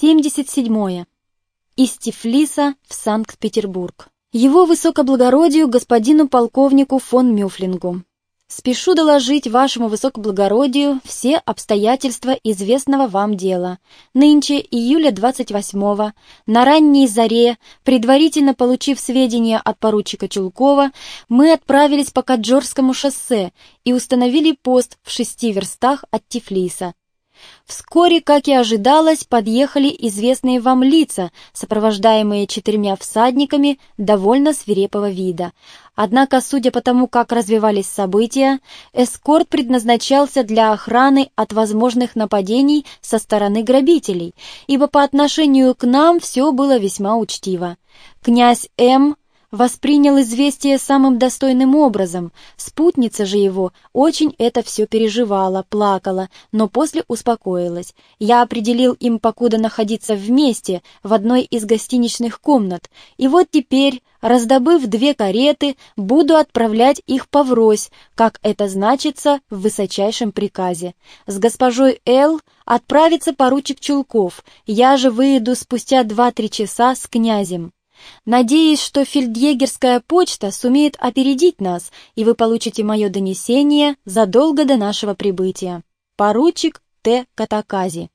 77. Из Тифлиса в Санкт-Петербург. Его высокоблагородию господину полковнику фон Мюфлингу. Спешу доложить вашему высокоблагородию все обстоятельства известного вам дела. Нынче, июля 28-го, на ранней заре, предварительно получив сведения от поручика Чулкова, мы отправились по Каджорскому шоссе и установили пост в шести верстах от Тифлиса. Вскоре, как и ожидалось, подъехали известные вам лица, сопровождаемые четырьмя всадниками довольно свирепого вида. Однако, судя по тому, как развивались события, эскорт предназначался для охраны от возможных нападений со стороны грабителей, ибо по отношению к нам все было весьма учтиво. Князь М воспринял известие самым достойным образом. Спутница же его очень это все переживала, плакала, но после успокоилась. Я определил им покуда находиться вместе в одной из гостиничных комнат, и вот теперь, раздобыв две кареты, буду отправлять их поврось, как это значится в высочайшем приказе. С госпожой Л. отправится поручик Чулков, я же выеду спустя два-три часа с князем. Надеюсь, что фельдъегерская почта сумеет опередить нас, и вы получите мое донесение задолго до нашего прибытия. Поручик Т. Катакази.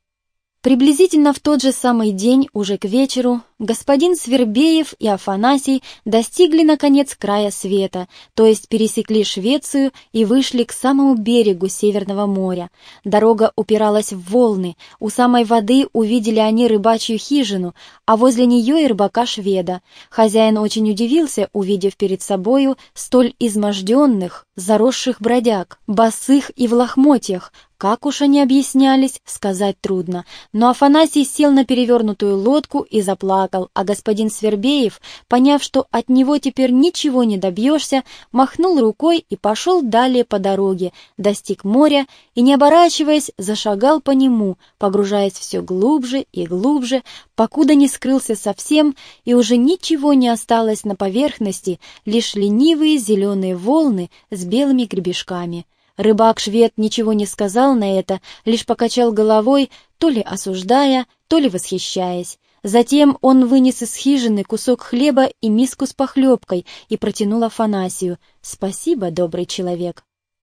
Приблизительно в тот же самый день, уже к вечеру, господин Свербеев и Афанасий достигли, наконец, края света, то есть пересекли Швецию и вышли к самому берегу Северного моря. Дорога упиралась в волны, у самой воды увидели они рыбачью хижину, а возле нее и рыбака-шведа. Хозяин очень удивился, увидев перед собою столь изможденных, заросших бродяг, босых и в лохмотьях, как уж они объяснялись, сказать трудно, но Афанасий сел на перевернутую лодку и заплакал, а господин Свербеев, поняв, что от него теперь ничего не добьешься, махнул рукой и пошел далее по дороге, достиг моря и, не оборачиваясь, зашагал по нему, погружаясь все глубже и глубже, покуда не скрылся совсем, и уже ничего не осталось на поверхности, лишь ленивые зеленые волны с белыми гребешками. Рыбак-швед ничего не сказал на это, лишь покачал головой, то ли осуждая, то ли восхищаясь. Затем он вынес из хижины кусок хлеба и миску с похлебкой и протянул Афанасию. «Спасибо, добрый человек».